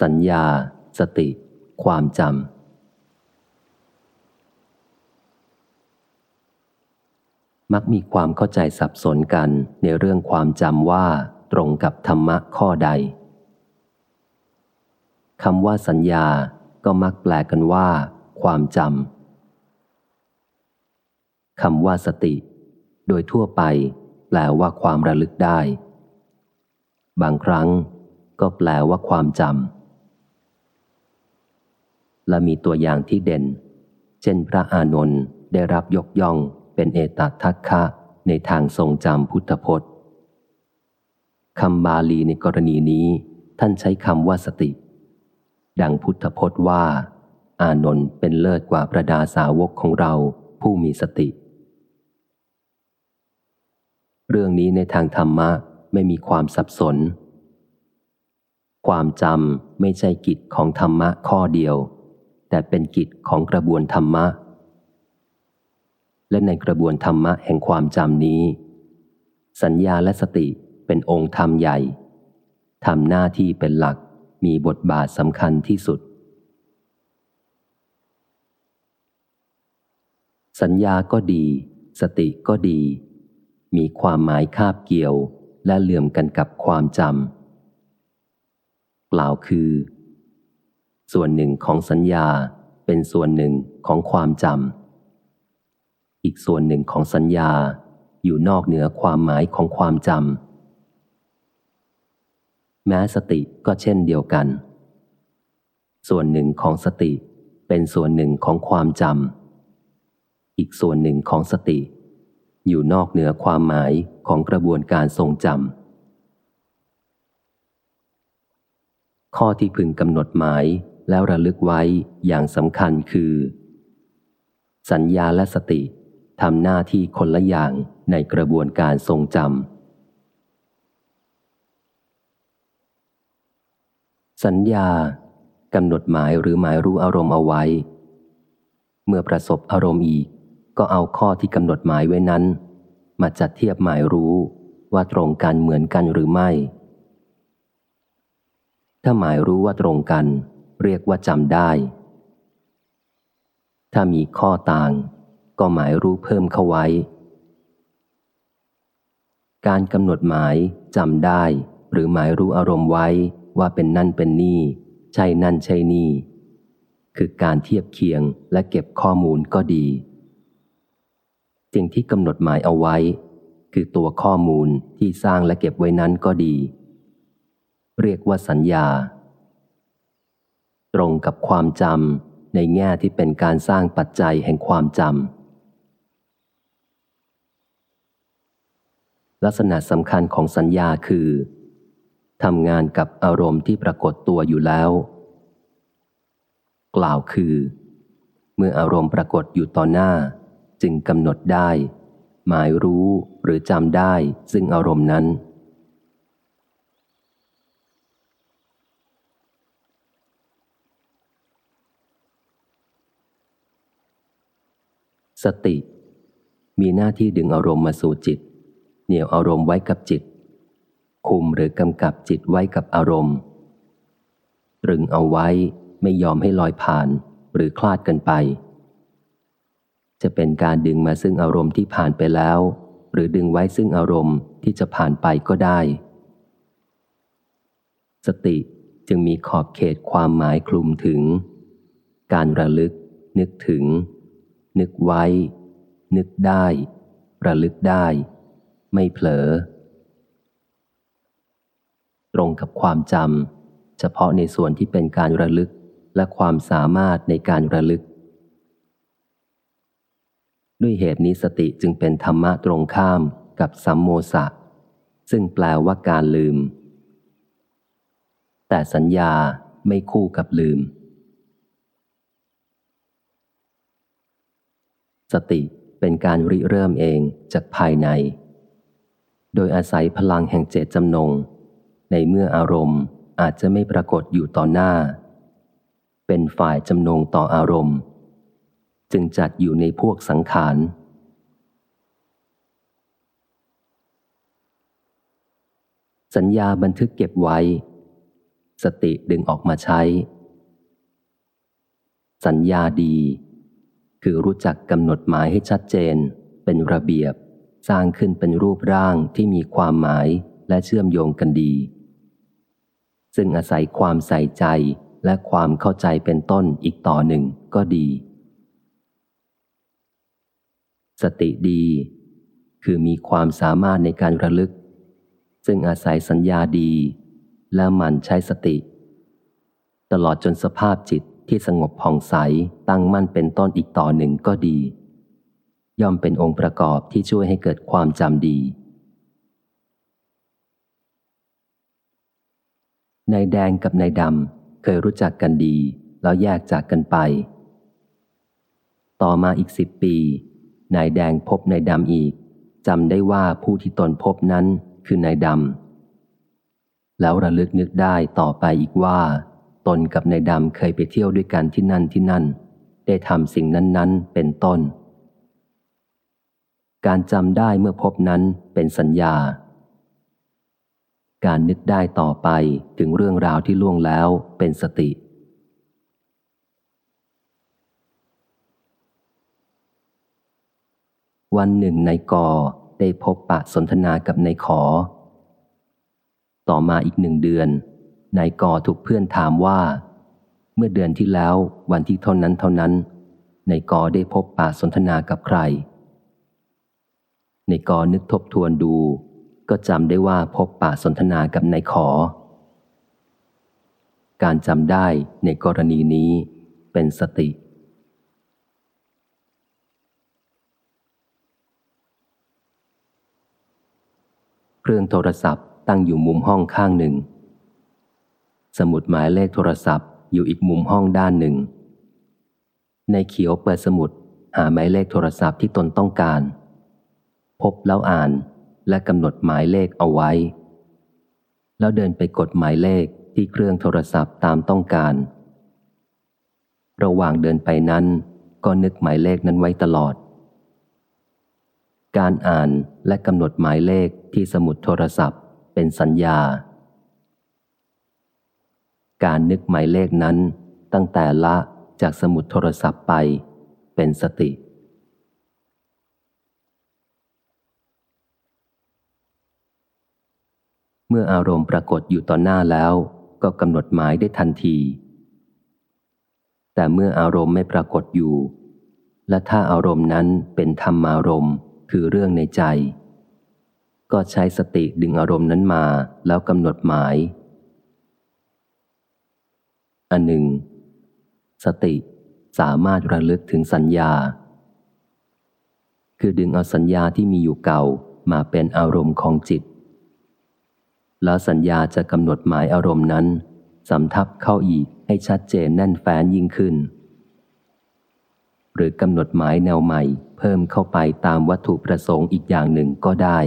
สัญญา สติ ความจำ มักมีความเข้าใจสับสนกันในเรื่องความจำว่าตรงกับธรรมะข้อใดคำว่าสัญญาก็มักแปลกันว่า ความจำคำว่าสติ โดยทั่วไป แปลว่าความระลึกได้ บางครั้งก็แปลว่าความจำ และมีตัวอย่างที่เด่น เช่นพระอานนท์ได้รับยกย่องเป็นเอตัทัคคะในทางทรงจำพุทธพจน์คำบาลีในกรณีนี้ท่านใช้คำว่าสติ ดังพุทธพจน์ว่า อานนท์เป็นเลิศกว่าประดาสาวกของเราผู้มีสติ เรื่องนี้ในทางธรรมะไม่มีความสับสน ความจำไม่ใช่กิจของธรรมะข้อเดียว แต่เป็นกิจของกระบวนธรรมะ และในกระบวนธรรมะแห่งความจำนี้ สัญญาและสติเป็นองค์ธรรมใหญ่ทำหน้าที่เป็นหลักมีบทบาทสำคัญที่สุด สัญญาก็ดี สติก็ดี มีความหมายคาบเกี่ยวและเหลื่อมกันกับความจำกล่าวคือ ส่วนหนึ่งของสัญญาเป็นส่วนหนึ่งของความจำ อีกส่วนหนึ่งของสัญญาอยู่นอกเหนือความหมายของความจำ แม้สติก็เช่นเดียวกัน ส่วนหนึ่งของสติเป็นส่วนหนึ่งของความจำ อีกส่วนหนึ่งของสติ อยู่นอกเหนือความหมายของกระบวนการทรงจำ ข้อที่พึงกำหนดหมาย แล้วระลึกไว้อย่างสำคัญคือ สัญญาและสติทำหน้าที่คนละอย่างในกระบวนการทรงจำ สัญญากำหนดหมายหรือหมายรู้อารมณ์เอาไว้ เมื่อประสบอารมณ์อีก ก็เอาข้อที่กำหนดหมายไว้นั้น มาจัดเทียบหมายรู้ว่าตรงกันเหมือนกันหรือไม่ ถ้าหมายรู้ว่าตรงกัน เรียกว่าจำได้ ถ้ามีข้อต่าง ก็หมายรู้เพิ่มเข้าไว้ การกำหนดหมายจำได้ หรือหมายรู้อารมณ์ไว้ว่าเป็นนั่นเป็นนี่ ใช่นั่นใช่นี่ คือการเทียบเคียงและเก็บข้อมูลก็ดีสิ่งที่กำหนดหมายเอาไว้ คือตัวข้อมูลที่สร้างและเก็บไว้นั้นก็ดี เรียกว่าสัญญา ตรงกับความจำในแง่ที่เป็นการสร้างปัจจัยแห่งความจำลักษณะสำคัญของสัญญาคือทำงานกับอารมณ์ที่ปรากฏตัวอยู่แล้ว กล่าวคือ เมื่ออารมณ์ปรากฏอยู่ต่อหน้า จึงกำหนดได้ หมายรู้หรือจำได้ซึ่งอารมณ์นั้น สติ มีหน้าที่ดึงอารมณ์มาสู่จิต เหนี่ยวอารมณ์ไว้กับจิต คุมหรือกำกับจิตไว้กับอารมณ์ ตรึงเอาไว้ไม่ยอมให้ลอยผ่านหรือคลาดกันไป จะเป็นการดึงมาซึ่งอารมณ์ที่ผ่านไปแล้ว หรือดึงไว้ซึ่งอารมณ์ที่จะผ่านไปก็ได้ สติจึงมีขอบเขตความหมายคลุมถึง การระลึกนึกถึง นึกไว้ นึกได้ ระลึกได้ ไม่เผลอ ตรงกับความจำเฉพาะในส่วนที่เป็นการระลึกและความสามารถในการระลึก ด้วยเหตุนี้สติจึงเป็นธรรมะตรงข้ามกับสัมโมสะ ซึ่งแปลว่าการลืม แต่สัญญาไม่คู่กับลืม สติเป็นการริเริ่มเองจากภายใน โดยอาศัยพลังแห่งเจตจำนง ในเมื่ออารมณ์อาจจะไม่ปรากฏอยู่ต่อหน้า เป็นฝ่ายจำนงต่ออารมณ์ จึงจัดอยู่ในพวกสังขารสัญญาบันทึกเก็บไว้ สติดึงออกมาใช้ สัญญาดี คือรู้จักกำหนดหมายให้ชัดเจน เป็นระเบียบ สร้างขึ้นเป็นรูปร่างที่มีความหมายและเชื่อมโยงกันดี ซึ่งอาศัยความใส่ใจและความเข้าใจเป็นต้นอีกต่อหนึ่งก็ดี สติดี คือมีความสามารถในการระลึก ซึ่งอาศัยสัญญาดี และหมั่นใช้สติ ตลอดจนสภาพจิต ที่สงบผ่องใสตั้งมั่นเป็นต้นอีกต่อหนึ่งก็ดี ย่อมเป็นองค์ประกอบที่ช่วยให้เกิดความจำดี นายแดงกับนายดำเคยรู้จักกันดี แล้วแยกจากกันไป ต่อมาอีกสิบปี นายแดงพบนายดำอีกจำได้ว่าผู้ที่ตนพบนั้นคือนายดำแล้วระลึกนึกได้ต่อไปอีกว่า ตนกับนายดำเคยไปเที่ยวด้วยกันที่นั่นที่นั่น ได้ทำสิ่งนั้นๆ เป็นต้น การจำได้เมื่อพบนั้นเป็นสัญญา การนึกได้ต่อไปถึงเรื่องราวที่ล่วงแล้วเป็นสติ วันหนึ่งนายกอได้พบปะสนทนากับนายขอ ต่อมาอีกหนึ่งเดือน นายกอถูกเพื่อนถามว่า เมื่อเดือนที่แล้ววันที่เท่านั้นเท่านั้นนายกอได้พบปะสนทนากับใครนายกอนึกทบทวนดู ก็จำได้ว่าพบปะสนทนากับนายขอ การจำได้ในกรณีนี้เป็นสติ เครื่องโทรศัพท์ตั้งอยู่มุมห้องข้างหนึ่ง สมุดหมายเลขโทรศัพท์อยู่อีกมุมห้องด้านหนึ่ง ในเขียวเปิดสมุดหาหมายเลขโทรศัพท์ที่ตนต้องการ พบแล้วอ่านและกำหนดหมายเลขเอาไว้ แล้วเดินไปกดหมายเลขที่เครื่องโทรศัพท์ตามต้องการ ระหว่างเดินไปนั้นก็นึกหมายเลขนั้นไว้ตลอด การอ่านและกำหนดหมายเลขที่สมุดโทรศัพท์เป็นสัญญา การนึกหมายเลขนั้น ตั้งแต่ละจากสมุดโทรศัพท์ไป เป็นสติ เมื่ออารมณ์ปรากฏอยู่ต่อหน้าแล้วก็กำหนดหมายได้ทันที แต่เมื่ออารมณ์ไม่ปรากฏอยู่ และถ้าอารมณ์นั้นเป็นธรรมารมณ์คือเรื่องในใจ ก็ใช้สติดึงอารมณ์นั้นมาแล้วกำหนดหมาย อันหนึ่ง สติสามารถระลึกถึงสัญญา คือดึงเอาสัญญาที่มีอยู่เก่ามาเป็นอารมณ์ของจิต แล้วสัญญาจะกำหนดหมายอารมณ์นั้นสำทับเข้าอีกให้ชัดเจนแน่นแฟ้นยิ่งขึ้น หรือกำหนดหมายแนวใหม่ เพิ่มเข้าไปตามวัตถุประสงค์อีกอย่างหนึ่งก็ได้